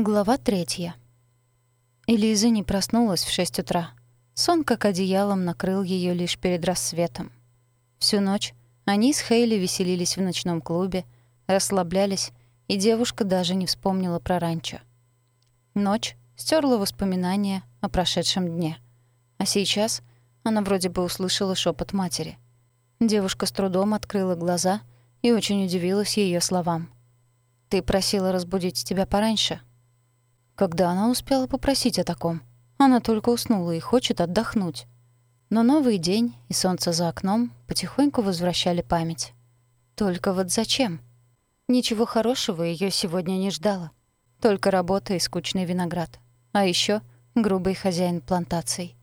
Глава третья. Элиза не проснулась в шесть утра. Сон как одеялом накрыл ее лишь перед рассветом. Всю ночь они с Хейли веселились в ночном клубе, расслаблялись, и девушка даже не вспомнила про ранчо. Ночь стерла воспоминания о прошедшем дне. А сейчас она вроде бы услышала шепот матери. Девушка с трудом открыла глаза и очень удивилась ее словам. «Ты просила разбудить тебя пораньше», когда она успела попросить о таком? Она только уснула и хочет отдохнуть. Но новый день и солнце за окном потихоньку возвращали память. Только вот зачем? Ничего хорошего ее сегодня не ждало. Только работа и скучный виноград. А еще грубый хозяин плантаций.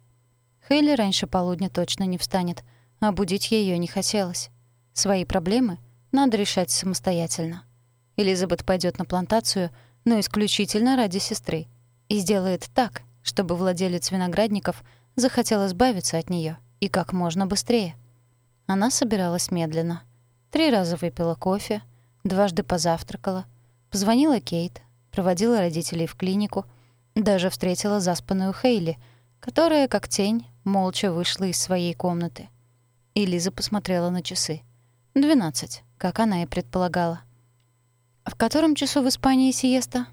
Хейли раньше полудня точно не встанет, а будить ее не хотелось. Свои проблемы надо решать самостоятельно. Элизабет пойдет на плантацию — но исключительно ради сестры, и сделает так, чтобы владелец виноградников захотел избавиться от нее и как можно быстрее. Она собиралась медленно. Три раза выпила кофе, дважды позавтракала, позвонила Кейт, проводила родителей в клинику, даже встретила заспанную Хейли, которая, как тень, молча вышла из своей комнаты. И Лиза посмотрела на часы. Двенадцать, как она и предполагала. «В котором часу в Испании сиеста?»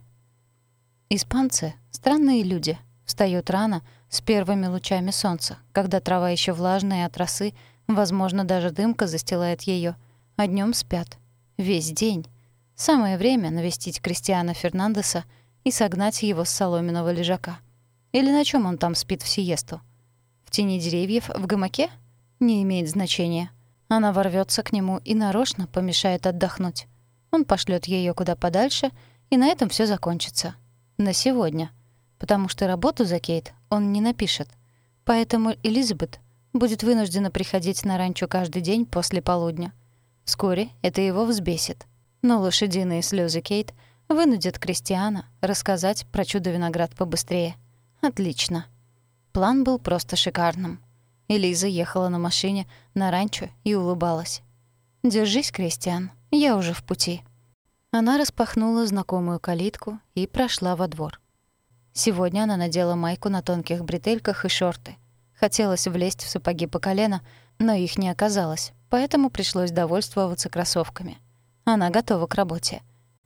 Испанцы — странные люди. Встают рано, с первыми лучами солнца, когда трава еще влажная от росы, возможно, даже дымка застилает ее, а днем спят. Весь день. Самое время навестить Кристиана Фернандеса и согнать его с соломенного лежака. Или на чем он там спит в сиесту? В тени деревьев, в гамаке? Не имеет значения. Она ворвется к нему и нарочно помешает отдохнуть. Он пошлет ее куда подальше, и на этом все закончится. На сегодня. Потому что работу за Кейт он не напишет. Поэтому Элизабет будет вынуждена приходить на ранчо каждый день после полудня. Вскоре это его взбесит. Но лошадиные слезы Кейт вынудят Кристиана рассказать про чудо-виноград побыстрее. Отлично. План был просто шикарным. Элиза ехала на машине на ранчо и улыбалась. «Держись, Кристиан, я уже в пути». Она распахнула знакомую калитку и прошла во двор. Сегодня она надела майку на тонких бретельках и шорты. Хотелось влезть в сапоги по колено, но их не оказалось, поэтому пришлось довольствоваться кроссовками. Она готова к работе.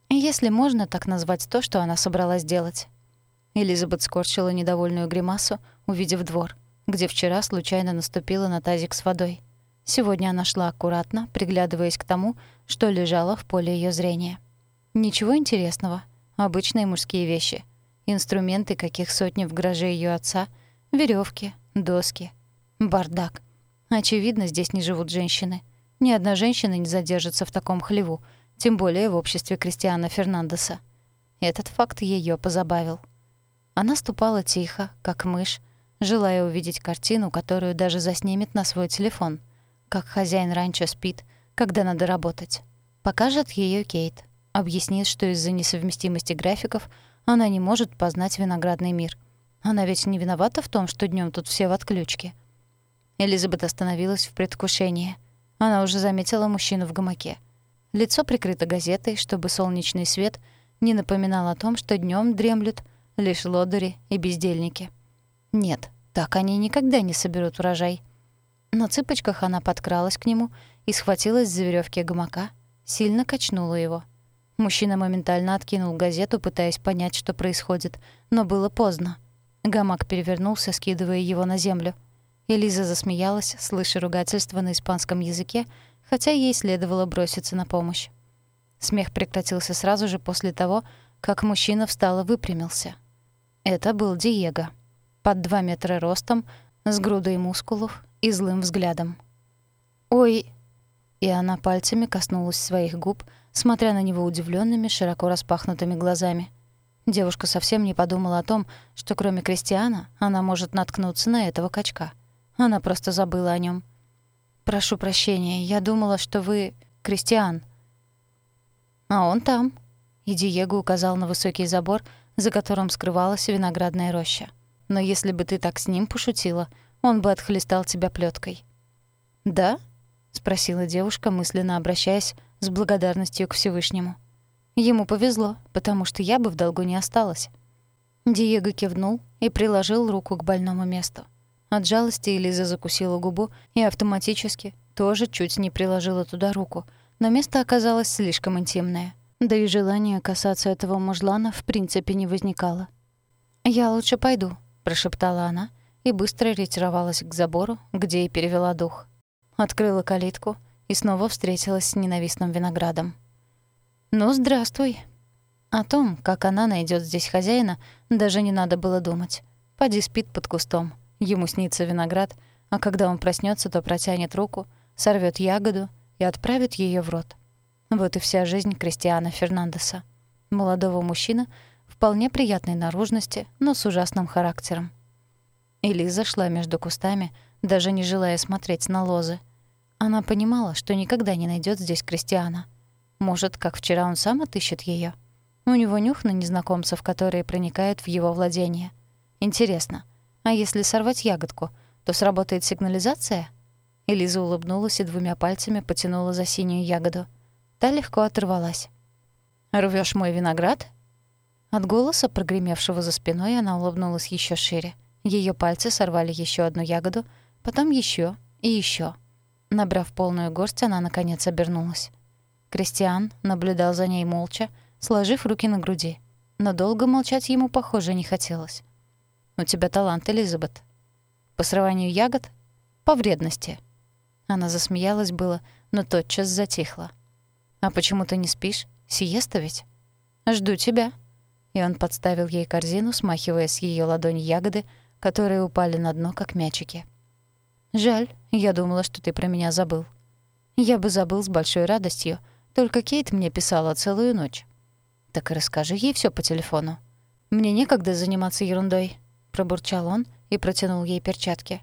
Если можно так назвать то, что она собралась делать. Элизабет скорчила недовольную гримасу, увидев двор, где вчера случайно наступила на тазик с водой. Сегодня она шла аккуратно, приглядываясь к тому, что лежало в поле ее зрения. Ничего интересного. Обычные мужские вещи. Инструменты, каких сотни в гараже ее отца, веревки, доски. Бардак. Очевидно, здесь не живут женщины. Ни одна женщина не задержится в таком хлеву, тем более в обществе Кристиана Фернандеса. Этот факт ее позабавил. Она ступала тихо, как мышь, желая увидеть картину, которую даже заснимет на свой телефон. Как хозяин раньше спит, когда надо работать. Покажет ее Кейт. Объяснит, что из-за несовместимости графиков она не может познать виноградный мир. Она ведь не виновата в том, что днем тут все в отключке. Элизабет остановилась в предвкушении. Она уже заметила мужчину в гамаке. Лицо прикрыто газетой, чтобы солнечный свет не напоминал о том, что днем дремлют лишь лодыри и бездельники. Нет, так они никогда не соберут урожай. На цыпочках она подкралась к нему и схватилась за веревки гамака, сильно качнула его — Мужчина моментально откинул газету, пытаясь понять, что происходит, но было поздно. Гамак перевернулся, скидывая его на землю. Элиза засмеялась, слыша ругательство на испанском языке, хотя ей следовало броситься на помощь. Смех прекратился сразу же после того, как мужчина встал и выпрямился. Это был Диего. Под два метра ростом, с грудой мускулов и злым взглядом. «Ой!» И она пальцами коснулась своих губ, смотря на него удивленными, широко распахнутыми глазами. Девушка совсем не подумала о том, что кроме Кристиана она может наткнуться на этого качка. Она просто забыла о нем. «Прошу прощения, я думала, что вы Кристиан». «А он там». И Диего указал на высокий забор, за которым скрывалась виноградная роща. «Но если бы ты так с ним пошутила, он бы отхлестал тебя плеткой. «Да?» — спросила девушка, мысленно обращаясь с благодарностью к Всевышнему. Ему повезло, потому что я бы в долгу не осталась. Диего кивнул и приложил руку к больному месту. От жалости Элиза закусила губу и автоматически тоже чуть не приложила туда руку, но место оказалось слишком интимное. Да и желания касаться этого мужлана в принципе не возникало. «Я лучше пойду», — прошептала она и быстро ретировалась к забору, где и перевела дух. Открыла калитку и снова встретилась с ненавистным виноградом. «Ну, здравствуй». О том, как она найдет здесь хозяина, даже не надо было думать. Пади спит под кустом, ему снится виноград, а когда он проснется, то протянет руку, сорвет ягоду и отправит ее в рот. Вот и вся жизнь Кристиана Фернандеса. Молодого мужчины, вполне приятной наружности, но с ужасным характером. Элиза шла между кустами, даже не желая смотреть на лозы. Она понимала, что никогда не найдет здесь Кристиана — может, как вчера он сам отыщет ее? У него нюх на незнакомцев, которые проникают в его владение. Интересно, а если сорвать ягодку, то сработает сигнализация? Элиза улыбнулась и двумя пальцами потянула за синюю ягоду. Та легко оторвалась. «Рвёшь мой виноград?» От голоса, прогремевшего за спиной, она улыбнулась еще шире. Ее пальцы сорвали еще одну ягоду, потом еще и еще. Набрав полную горсть, она, наконец, обернулась. Кристиан наблюдал за ней молча, сложив руки на груди. Но долго молчать ему, похоже, не хотелось. «У тебя талант, Элизабет». «По срыванию ягод?» «По вредности». Она засмеялась было, но тотчас затихла. «А почему ты не спишь? Сиеста ведь?» «Жду тебя». И он подставил ей корзину, смахивая с ее ладони ягоды, которые упали на дно, как мячики. «Жаль, я думала, что ты про меня забыл». «Я бы забыл с большой радостью», только Кейт мне писала целую ночь. Так и расскажи ей все по телефону. Мне некогда заниматься ерундой, пробурчал он и протянул ей перчатки.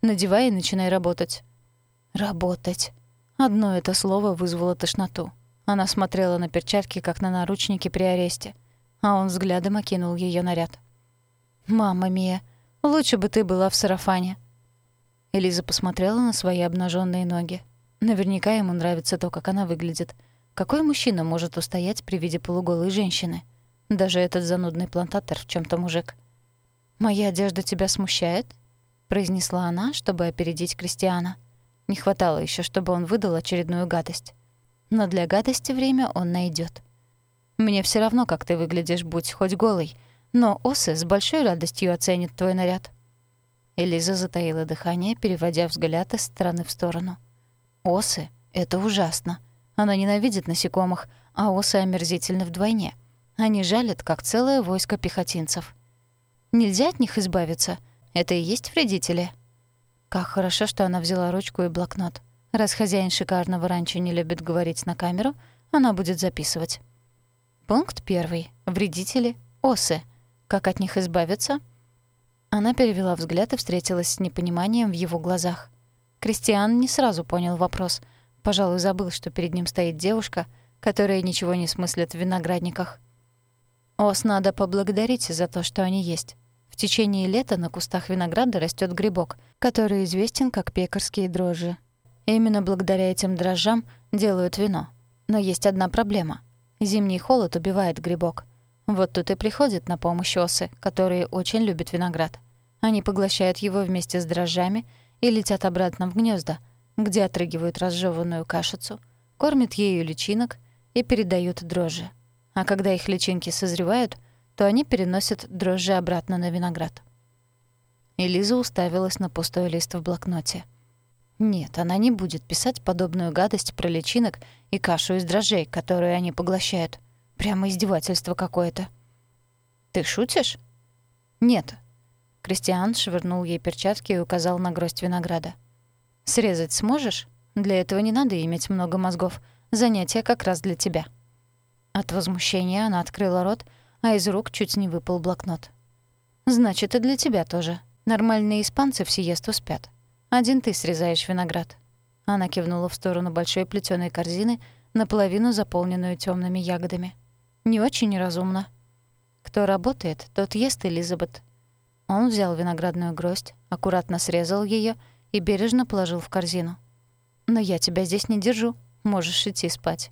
Надевай и начинай работать. Работать. Одно это слово вызвало тошноту. Она смотрела на перчатки, как на наручники при аресте, а он взглядом окинул ее наряд. «Мама Мия, лучше бы ты была в сарафане». Элиза посмотрела на свои обнаженные ноги. Наверняка ему нравится то, как она выглядит — какой мужчина может устоять при виде полуголой женщины? Даже этот занудный плантатор в чем то мужик. «Моя одежда тебя смущает?» — произнесла она, чтобы опередить Кристиана. Не хватало еще, чтобы он выдал очередную гадость. Но для гадости время он найдет. «Мне все равно, как ты выглядишь, будь хоть голый, но осы с большой радостью оценят твой наряд». Элиза затаила дыхание, переводя взгляд из стороны в сторону. «Осы — это ужасно. Она ненавидит насекомых, а осы омерзительны вдвойне. Они жалят, как целое войско пехотинцев. Нельзя от них избавиться. Это и есть вредители. Как хорошо, что она взяла ручку и блокнот. Раз хозяин шикарного ранчо не любит говорить на камеру, она будет записывать. Пункт первый. Вредители — осы. Как от них избавиться? Она перевела взгляд и встретилась с непониманием в его глазах. Кристиан не сразу понял вопрос — Пожалуй, забыл, что перед ним стоит девушка, которая ничего не смыслит в виноградниках. Ос надо поблагодарить за то, что они есть. В течение лета на кустах винограда растет грибок, который известен как пекарские дрожжи. Именно благодаря этим дрожжам делают вино. Но есть одна проблема. Зимний холод убивает грибок. Вот тут и приходят на помощь осы, которые очень любят виноград. Они поглощают его вместе с дрожжами и летят обратно в гнезда — где отрыгивают разжеванную кашицу, кормят ею личинок и передают дрожжи. А когда их личинки созревают, то они переносят дрожжи обратно на виноград. Элиза уставилась на пустой лист в блокноте. Нет, она не будет писать подобную гадость про личинок и кашу из дрожжей, которую они поглощают. Прямо издевательство какое-то. «Ты шутишь?» «Нет». Кристиан швырнул ей перчатки и указал на гроздь винограда. Срезать сможешь? Для этого не надо иметь много мозгов. Занятие как раз для тебя». От возмущения она открыла рот, а из рук чуть не выпал блокнот. «Значит, и для тебя тоже. Нормальные испанцы в сиесту спят. Один ты срезаешь виноград». Она кивнула в сторону большой плетёной корзины, наполовину заполненную тёмными ягодами. «Не очень разумно». «Кто работает, тот ест, Элизабет». Он взял виноградную гроздь, аккуратно срезал её и бережно положил в корзину. «Но я тебя здесь не держу. Можешь идти спать».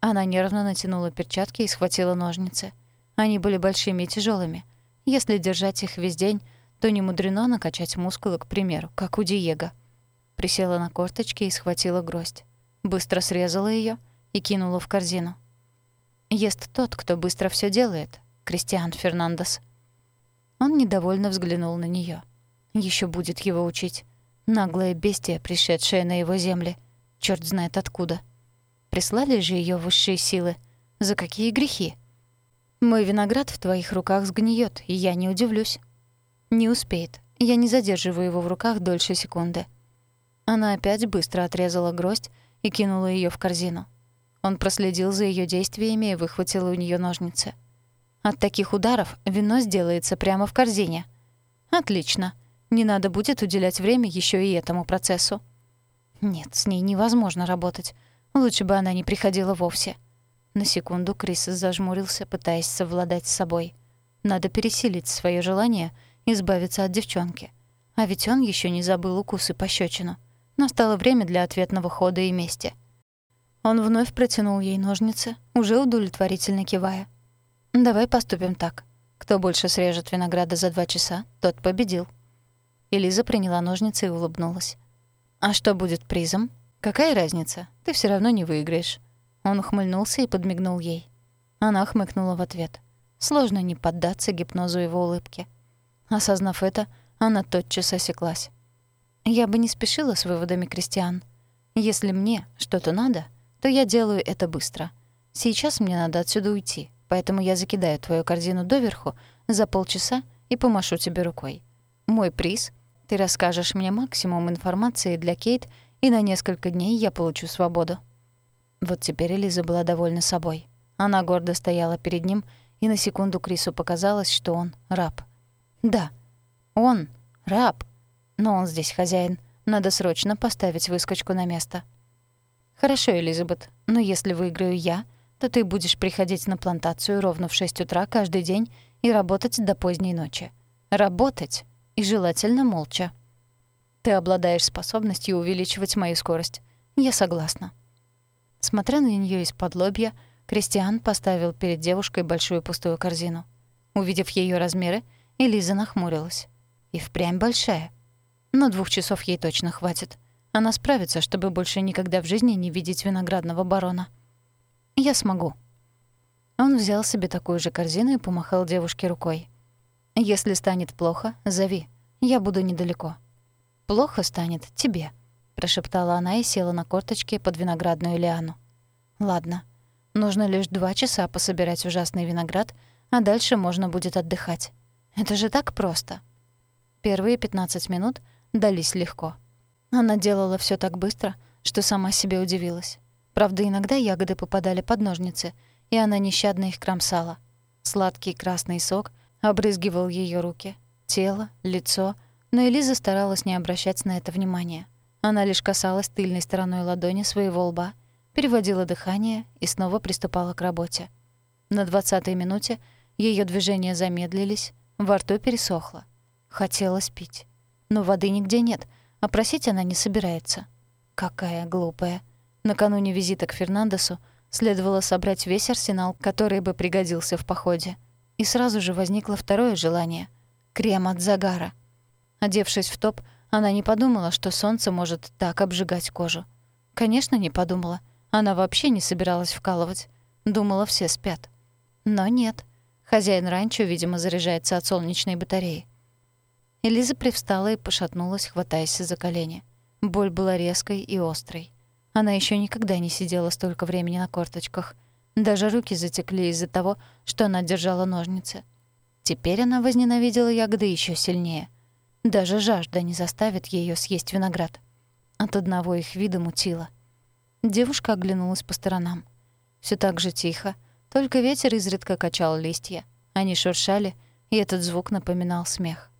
Она нервно натянула перчатки и схватила ножницы. Они были большими и тяжелыми. Если держать их весь день, то не мудрено накачать мускулы, к примеру, как у Диего. Присела на корточки и схватила гроздь. Быстро срезала ее и кинула в корзину. Ест тот, кто быстро все делает, Кристиан Фернандес. Он недовольно взглянул на нее. Еще будет его учить. Наглое бестия, пришедшее на его земли. Черт знает откуда. Прислали же ее высшие силы. За какие грехи? Мой виноград в твоих руках сгниет, и я не удивлюсь. Не успеет. Я не задерживаю его в руках дольше секунды. Она опять быстро отрезала гроздь и кинула ее в корзину. Он проследил за ее действиями и выхватил у нее ножницы. От таких ударов вино сделается прямо в корзине. Отлично. Не надо будет уделять время еще и этому процессу. Нет, с ней невозможно работать. Лучше бы она не приходила вовсе. На секунду Крис зажмурился, пытаясь совладать с собой. Надо пересилить свое желание избавиться от девчонки. А ведь он еще не забыл укусы пощечину. Настало время для ответного хода и мести. Он вновь протянул ей ножницы, уже удовлетворительно кивая. «Давай поступим так. Кто больше срежет винограда за два часа, тот победил». Элиза приняла ножницы и улыбнулась. «А что будет призом? Какая разница? Ты все равно не выиграешь». Он ухмыльнулся и подмигнул ей. Она хмыкнула в ответ. Сложно не поддаться гипнозу его улыбки. Осознав это, она тотчас осеклась. «Я бы не спешила с выводами Кристиан. Если мне что-то надо, то я делаю это быстро. Сейчас мне надо отсюда уйти, поэтому я закидаю твою корзину доверху за полчаса и помашу тебе рукой. Мой приз — ты расскажешь мне максимум информации для Кейт, и на несколько дней я получу свободу». Вот теперь Элиза была довольна собой. Она гордо стояла перед ним, и на секунду Крису показалось, что он раб. Да, он раб, но он здесь хозяин. Надо срочно поставить выскочку на место. «Хорошо, Элизабет, но если выиграю я, то ты будешь приходить на плантацию ровно в 6 утра каждый день и работать до поздней ночи. Работать! И желательно молча. Ты обладаешь способностью увеличивать мою скорость. Я согласна». Смотря на нее из-под лобья, Кристиан поставил перед девушкой большую пустую корзину. Увидев ее размеры, Элиза нахмурилась. И впрямь большая. Но двух часов ей точно хватит. Она справится, чтобы больше никогда в жизни не видеть виноградного барона. «Я смогу». Он взял себе такую же корзину и помахал девушке рукой. «Если станет плохо, зови. Я буду недалеко». «Плохо станет тебе», — прошептала она и села на корточки под виноградную лиану. «Ладно. Нужно лишь два часа пособирать ужасный виноград, а дальше можно будет отдыхать. Это же так просто». Первые 15 минут дались легко. Она делала все так быстро, что сама себе удивилась. Правда, иногда ягоды попадали под ножницы, и она нещадно их кромсала. Сладкий красный сок обрызгивал ее руки, тело, лицо, но Элиза старалась не обращать на это внимания. Она лишь касалась тыльной стороной ладони своего лба, переводила дыхание и снова приступала к работе. На двадцатой минуте ее движения замедлились, во рту пересохло. Хотелось пить. Но воды нигде нет — а просить она не собирается. Какая глупая. Накануне визита к Фернандесу следовало собрать весь арсенал, который бы пригодился в походе. И сразу же возникло второе желание — крем от загара. Одевшись в топ, она не подумала, что солнце может так обжигать кожу. Конечно, не подумала. Она вообще не собиралась вкалывать. Думала, все спят. Но нет. Хозяин ранчо, видимо, заряжается от солнечной батареи. Элиза привстала и пошатнулась, хватаясь за колени. Боль была резкой и острой. Она еще никогда не сидела столько времени на корточках. Даже руки затекли из-за того, что она держала ножницы. Теперь она возненавидела ягоды еще сильнее. Даже жажда не заставит ее съесть виноград. От одного их вида мутила. Девушка оглянулась по сторонам. Все так же тихо, только ветер изредка качал листья. Они шуршали, и этот звук напоминал смех.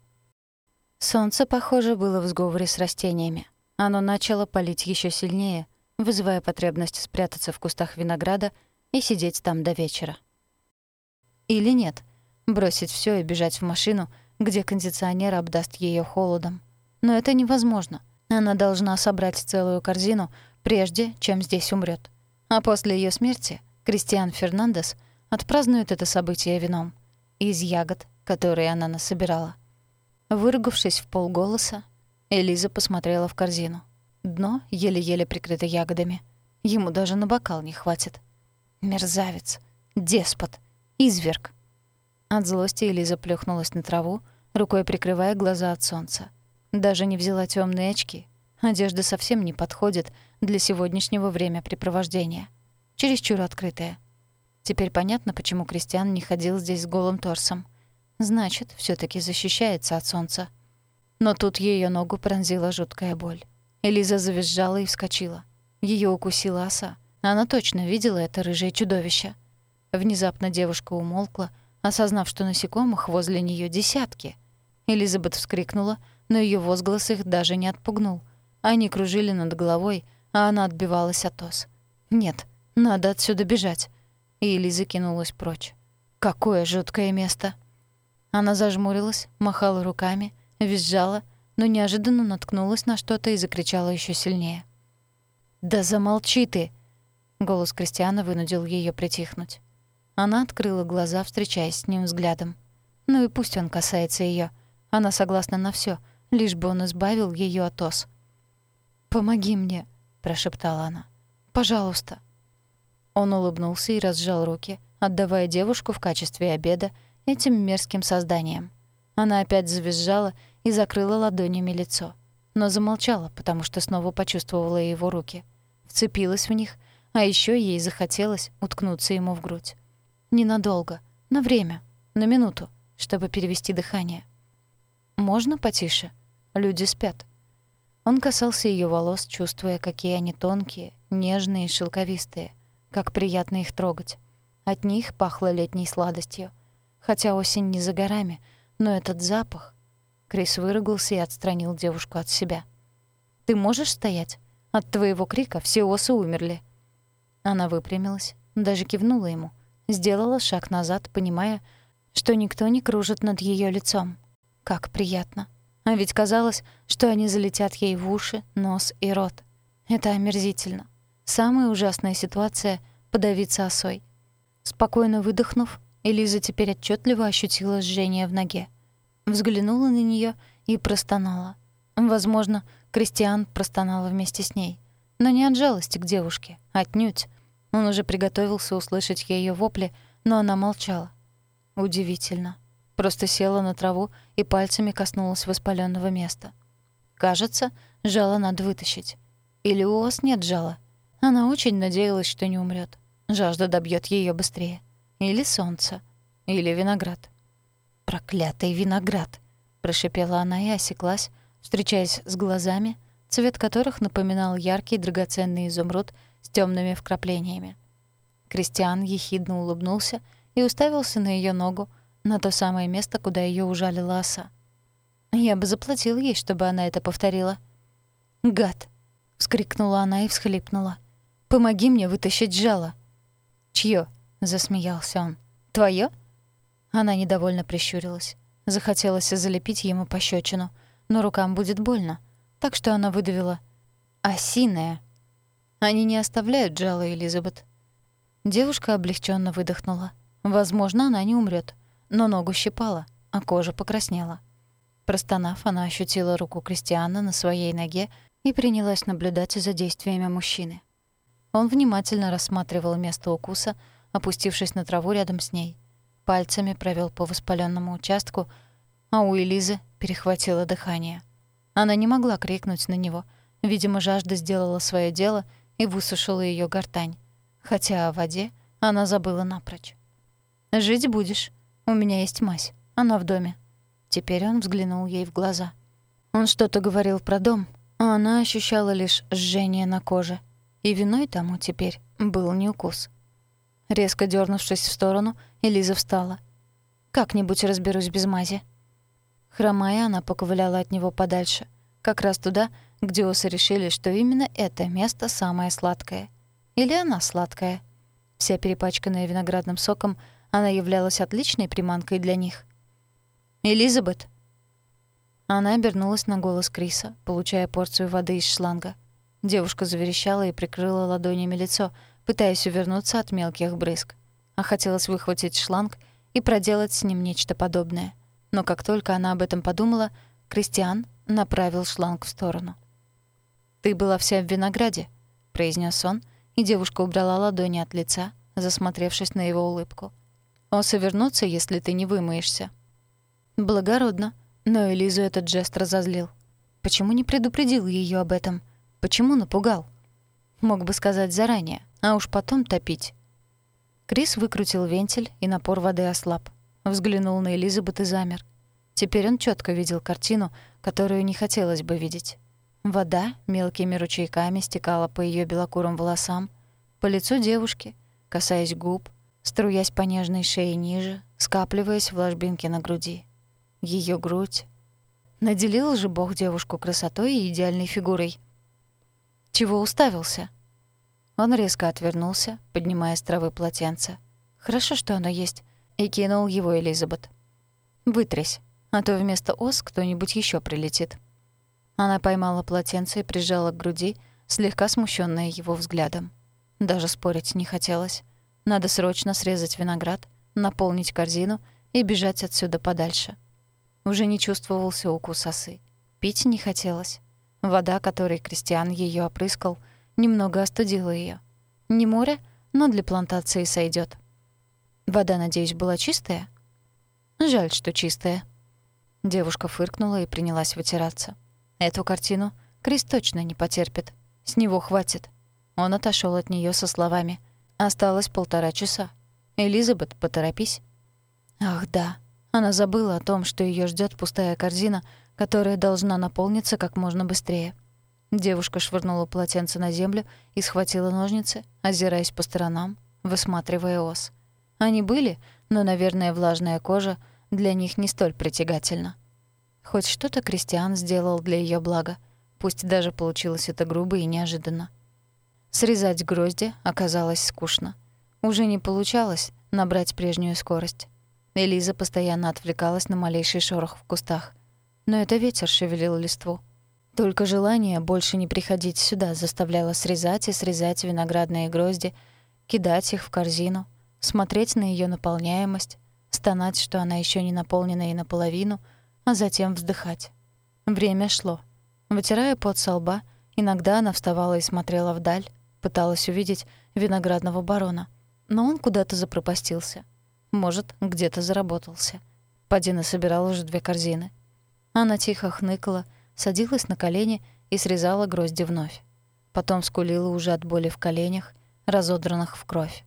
Солнце, похоже, было в сговоре с растениями. Оно начало палить еще сильнее, вызывая потребность спрятаться в кустах винограда и сидеть там до вечера. Или нет, бросить все и бежать в машину, где кондиционер обдаст ее холодом. Но это невозможно. Она должна собрать целую корзину, прежде чем здесь умрет. А после ее смерти Кристиан Фернандес отпразднует это событие вином из ягод, которые она насобирала. Выругавшись в полголоса, Элиза посмотрела в корзину. Дно еле-еле прикрыто ягодами. Ему даже на бокал не хватит. Мерзавец, деспот, изверг. От злости Элиза плюхнулась на траву, рукой прикрывая глаза от солнца. Даже не взяла темные очки. Одежда совсем не подходит для сегодняшнего времяпрепровождения. Чересчур открытая. Теперь понятно, почему Кристиан не ходил здесь с голым торсом. Значит, все таки защищается от солнца. Но тут ее ногу пронзила жуткая боль. Элиза завизжала и вскочила. Ее укусила оса. Она точно видела это рыжее чудовище. Внезапно девушка умолкла, осознав, что насекомых возле нее десятки. Элизабет вскрикнула, но ее возглас их даже не отпугнул. Они кружили над головой, а она отбивалась от ос. «Нет, надо отсюда бежать». И Элиза кинулась прочь. «Какое жуткое место!» Она зажмурилась, махала руками, визжала, но неожиданно наткнулась на что-то и закричала еще сильнее. «Да замолчи ты!» Голос Кристиана вынудил ее притихнуть. Она открыла глаза, встречаясь с ним взглядом. Ну и пусть он касается ее. Она согласна на все, лишь бы он избавил ее от ос. «Помоги мне», — прошептала она. «Пожалуйста». Он улыбнулся и разжал руки, отдавая девушку в качестве обеда этим мерзким созданиям. Она опять завизжала и закрыла ладонями лицо. Но замолчала, потому что снова почувствовала его руки. Вцепилась в них, а еще ей захотелось уткнуться ему в грудь. Ненадолго, на время, на минуту, чтобы перевести дыхание. «Можно потише? Люди спят». Он касался ее волос, чувствуя, какие они тонкие, нежные и шелковистые, как приятно их трогать. От них пахло летней сладостью. Хотя осень не за горами, но этот запах... Крис выругался и отстранил девушку от себя. «Ты можешь стоять? От твоего крика все осы умерли». Она выпрямилась, даже кивнула ему — Сделала шаг назад, понимая, что никто не кружит над ее лицом. Как приятно. А ведь казалось, что они залетят ей в уши, нос и рот. Это омерзительно. Самая ужасная ситуация — подавиться осой. Спокойно выдохнув, Элиза теперь отчетливо ощутила жжение в ноге. Взглянула на нее и простонала. Возможно, Кристиан простонал вместе с ней. Но не от жалости к девушке, отнюдь. Он уже приготовился услышать ее вопли, но она молчала. Удивительно. Просто села на траву и пальцами коснулась воспаленного места. Кажется, жало надо вытащить. Или у вас нет жала? Она очень надеялась, что не умрет. Жажда добьет ее быстрее. Или солнце. Или виноград. «Проклятый виноград!» — прошипела она и осеклась, встречаясь с глазами, цвет которых напоминал яркий драгоценный изумруд с темными вкраплениями. Кристиан ехидно улыбнулся и уставился на ее ногу, на то самое место, куда ее ужалила оса. Я бы заплатил ей, чтобы она это повторила. «Гад!» — вскрикнула она и всхлипнула. «Помоги мне вытащить жало!» «Чьё?» — засмеялся он. «Твоё?» Она недовольно прищурилась. Захотелось залепить ему пощечину, но рукам будет больно, так что она выдавила «Осиная». Они не оставляют жало, Элизабет. Девушка облегченно выдохнула. Возможно, она не умрет, но ногу щипала, а кожа покраснела. Простонав, она ощутила руку Кристиана на своей ноге и принялась наблюдать за действиями мужчины. Он внимательно рассматривал место укуса, опустившись на траву рядом с ней. Пальцами провел по воспаленному участку, а у Элизы перехватило дыхание. Она не могла крикнуть на него. Видимо, жажда сделала свое дело — и высушила ее гортань. Хотя о воде она забыла напрочь. «Жить будешь. У меня есть мазь. Она в доме». Теперь он взглянул ей в глаза. Он что-то говорил про дом, а она ощущала лишь жжение на коже. И виной тому теперь был не укус. Резко дернувшись в сторону, Элиза встала. «Как-нибудь разберусь без мази». Хромая, она поковыляла от него подальше, как раз туда, где осы решили, что именно это место самое сладкое. Или она сладкая. Вся перепачканная виноградным соком, она являлась отличной приманкой для них. «Элизабет!» Она обернулась на голос Криса, получая порцию воды из шланга. Девушка заверещала и прикрыла ладонями лицо, пытаясь увернуться от мелких брызг. А хотелось выхватить шланг и проделать с ним нечто подобное. Но как только она об этом подумала, Кристиан направил шланг в сторону. «Ты была вся в винограде», — произнес он, и девушка убрала ладони от лица, засмотревшись на его улыбку. «Осы вернутся, если ты не вымоешься». Благородно, но Элизу этот жест разозлил. Почему не предупредил ее об этом? Почему напугал? Мог бы сказать заранее, а уж потом топить. Крис выкрутил вентиль, и напор воды ослаб. Взглянул на Элизабет и замер. Теперь он четко видел картину, которую не хотелось бы видеть. Вода мелкими ручейками стекала по ее белокурым волосам, по лицу девушки, касаясь губ, струясь по нежной шее ниже, скапливаясь в ложбинке на груди. Ее грудь. Наделил же Бог девушку красотой и идеальной фигурой. Чего уставился? Он резко отвернулся, поднимая с травы полотенце. Хорошо, что оно есть, и кинул его Элизабет. «Вытрясь, а то вместо ос кто-нибудь еще прилетит». Она поймала полотенце и прижала к груди, слегка смущенная его взглядом. Даже спорить не хотелось. Надо срочно срезать виноград, наполнить корзину и бежать отсюда подальше. Уже не чувствовался укус осы. Пить не хотелось. Вода, которой Кристиан ее опрыскал — немного остудила ее. Не море, но для плантации сойдет. Вода, надеюсь, была чистая? Жаль, что чистая. Девушка фыркнула и принялась вытираться. Эту картину Крис точно не потерпит. С него хватит. Он отошел от нее со словами. Осталось полтора часа. Элизабет, поторопись. Ах, да. Она забыла о том, что ее ждет пустая корзина, которая должна наполниться как можно быстрее. Девушка швырнула полотенце на землю и схватила ножницы, озираясь по сторонам, высматривая ос. Они были, но, наверное, влажная кожа для них не столь притягательна. Хоть что-то Кристиан сделал для ее блага, пусть даже получилось это грубо и неожиданно. Срезать грозди оказалось скучно. Уже не получалось набрать прежнюю скорость. Элиза постоянно отвлекалась на малейший шорох в кустах. Но это ветер шевелил листву. Только желание больше не приходить сюда заставляло срезать и срезать виноградные грозди, кидать их в корзину, смотреть на ее наполняемость, стонать, что она еще не наполнена и наполовину, а затем вздыхать. Время шло. Вытирая пот со лба, иногда она вставала и смотрела вдаль, пыталась увидеть виноградного барона. Но он куда-то запропастился. Может, где-то заработался. Падина собирал уже две корзины. Она тихо хныкала, садилась на колени и срезала грозди вновь. Потом скулила уже от боли в коленях, разодранных в кровь.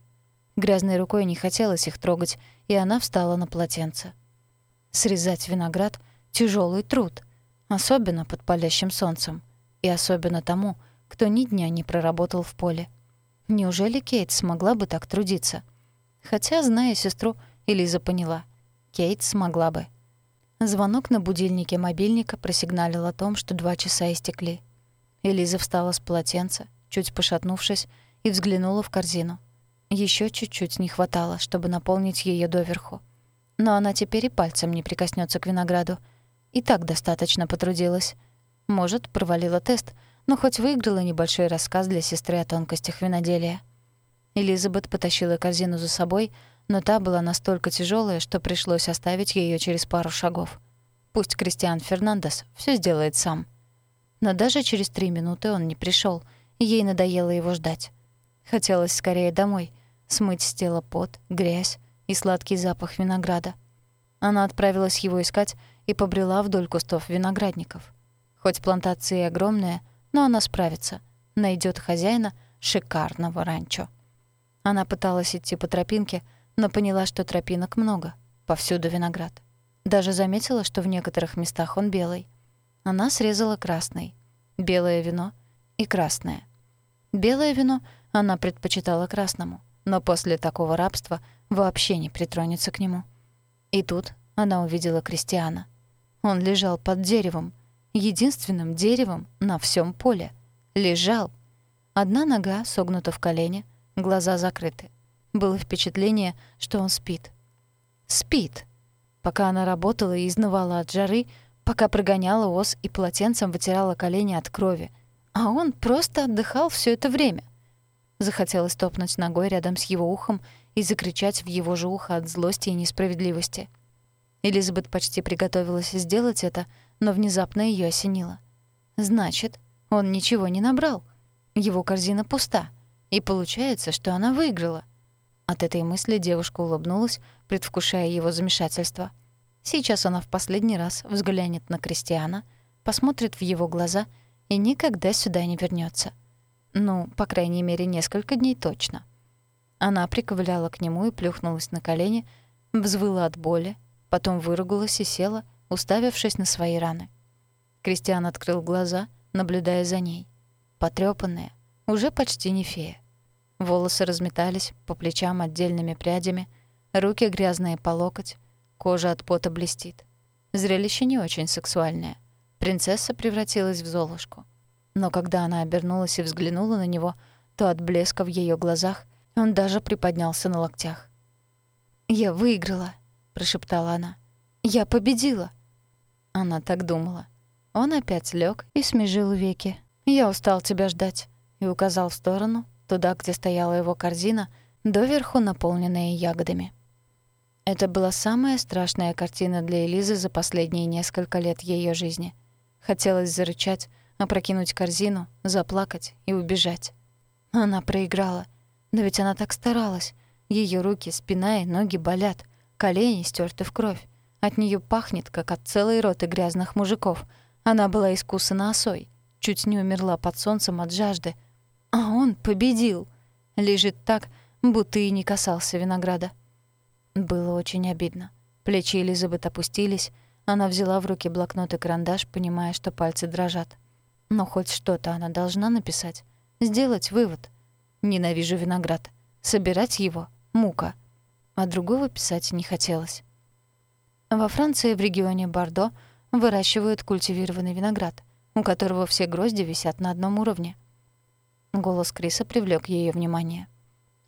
Грязной рукой не хотелось их трогать, и она встала на полотенце. Срезать виноград — тяжелый труд, особенно под палящим солнцем, и особенно тому, кто ни дня не проработал в поле. Неужели Кейт смогла бы так трудиться? Хотя, зная сестру, Элиза поняла. Кейт смогла бы. Звонок на будильнике мобильника просигналил о том, что два часа истекли. Элиза встала с полотенца, чуть пошатнувшись, и взглянула в корзину. Еще чуть-чуть не хватало, чтобы наполнить ее доверху. Но она теперь и пальцем не прикоснется к винограду. И так достаточно потрудилась. Может, провалила тест, но хоть выиграла небольшой рассказ для сестры о тонкостях виноделия. Элизабет потащила корзину за собой, но та была настолько тяжелая, что пришлось оставить ее через пару шагов. Пусть Кристиан Фернандес все сделает сам. Но даже через три минуты он не пришел, ей надоело его ждать. Хотелось скорее домой, смыть с тела пот, грязь и сладкий запах винограда. Она отправилась его искать и побрела вдоль кустов виноградников. Хоть плантация и огромная, но она справится, найдет хозяина шикарного ранчо. Она пыталась идти по тропинке, но поняла, что тропинок много, повсюду виноград. Даже заметила, что в некоторых местах он белый. Она срезала красный. Белое вино и красное. Белое вино она предпочитала красному, но после такого рабства вообще не притронется к нему. И тут она увидела Кристиана. Он лежал под деревом, единственным деревом на всем поле. Лежал. Одна нога согнута в колене, глаза закрыты. Было впечатление, что он спит. Спит. Пока она работала и изнывала от жары, пока прогоняла ос и полотенцем вытирала колени от крови. А он просто отдыхал все это время. Захотелось топнуть ногой рядом с его ухом и закричать в его же ухо от злости и несправедливости. Элизабет почти приготовилась сделать это, но внезапно ее осенило. Значит, он ничего не набрал. Его корзина пуста. И получается, что она выиграла. От этой мысли девушка улыбнулась, предвкушая его замешательство. Сейчас она в последний раз взглянет на Кристиана, посмотрит в его глаза и никогда сюда не вернется. Ну, по крайней мере, несколько дней точно. Она приковыляла к нему и плюхнулась на колени, взвыла от боли, потом выругалась и села, уставившись на свои раны. Кристиан открыл глаза, наблюдая за ней. Потрёпанная, уже почти не фея. Волосы разметались по плечам отдельными прядями, руки грязные по локоть, кожа от пота блестит. Зрелище не очень сексуальное. Принцесса превратилась в Золушку. Но когда она обернулась и взглянула на него, то от блеска в её глазах он даже приподнялся на локтях. «Я выиграла», — прошептала она. «Я победила». Она так думала. Он опять лег и смежил веки. «Я устал тебя ждать», — и указал в сторону, туда, где стояла его корзина, доверху наполненная ягодами. Это была самая страшная картина для Элизы за последние несколько лет ее жизни. Хотелось зарычать, опрокинуть корзину, заплакать и убежать. Она проиграла. Но ведь она так старалась. Ее руки, спина и ноги болят, колени стерты в кровь. От нее пахнет, как от целой роты грязных мужиков. Она была искусана осой, чуть не умерла под солнцем от жажды. Он победил. Лежит так, будто и не касался винограда. Было очень обидно. Плечи Элизабет опустились. Она взяла в руки блокнот и карандаш, понимая, что пальцы дрожат. Но хоть что-то она должна написать. Сделать вывод. Ненавижу виноград. Собирать его — мука. А другого писать не хотелось. Во Франции в регионе Бордо выращивают культивированный виноград, у которого все грозди висят на одном уровне. Голос Криса привлёк её внимание.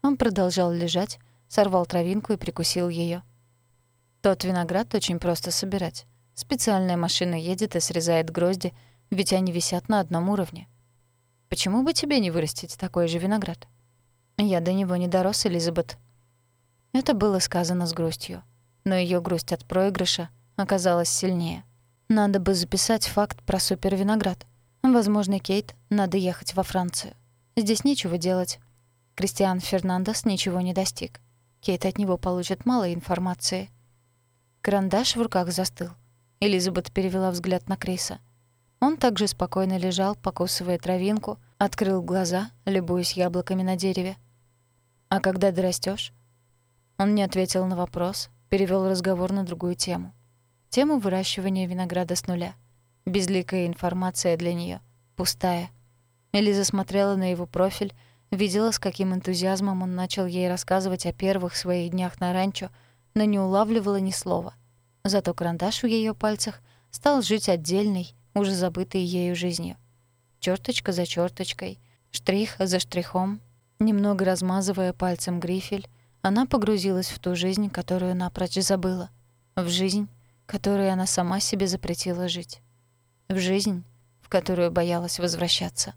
Он продолжал лежать, сорвал травинку и прикусил её. Тот виноград очень просто собирать. Специальная машина едет и срезает грозди, ведь они висят на одном уровне. Почему бы тебе не вырастить такой же виноград? Я до него не дорос, Элизабет. Это было сказано с грустью, но её грусть от проигрыша оказалась сильнее. Надо бы записать факт про супервиноград. Возможно, Кейт надо ехать во Францию. Здесь нечего делать. Кристиан Фернандес ничего не достиг. Кейт от него получит мало информации. Карандаш в руках застыл. Элизабет перевела взгляд на Криса. Он также спокойно лежал, покусывая травинку, открыл глаза, любуясь яблоками на дереве. «А когда дорастёшь?» Он не ответил на вопрос, перевёл разговор на другую тему. Тему выращивания винограда с нуля. Безликая информация для неё, пустая. Элиза смотрела на его профиль, Видела, с каким энтузиазмом он начал ей рассказывать о первых своих днях на ранчо, но не улавливала ни слова. Зато карандаш в её пальцах стал жить отдельной, уже забытой ею жизнью. Чёрточка за чёрточкой, штрих за штрихом, немного размазывая пальцем грифель, она погрузилась в ту жизнь, которую напрочь забыла. В жизнь, которую она сама себе запретила жить. В жизнь, в которую боялась возвращаться.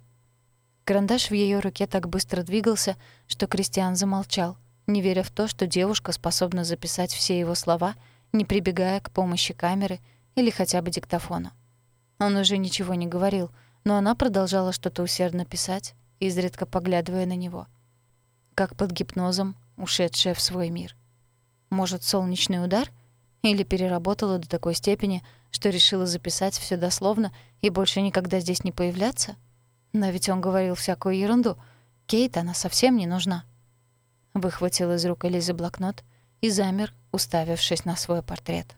Карандаш в ее руке так быстро двигался, что Кристиан замолчал, не веря в то, что девушка способна записать все его слова, не прибегая к помощи камеры или хотя бы диктофона. Он уже ничего не говорил, но она продолжала что-то усердно писать, изредка поглядывая на него. Как под гипнозом, ушедшая в свой мир. Может, солнечный удар? Или переработала до такой степени, что решила записать все дословно и больше никогда здесь не появляться? — но ведь он говорил всякую ерунду. Кейт она совсем не нужна. Выхватил из рук Элизы блокнот и замер, уставившись на свой портрет.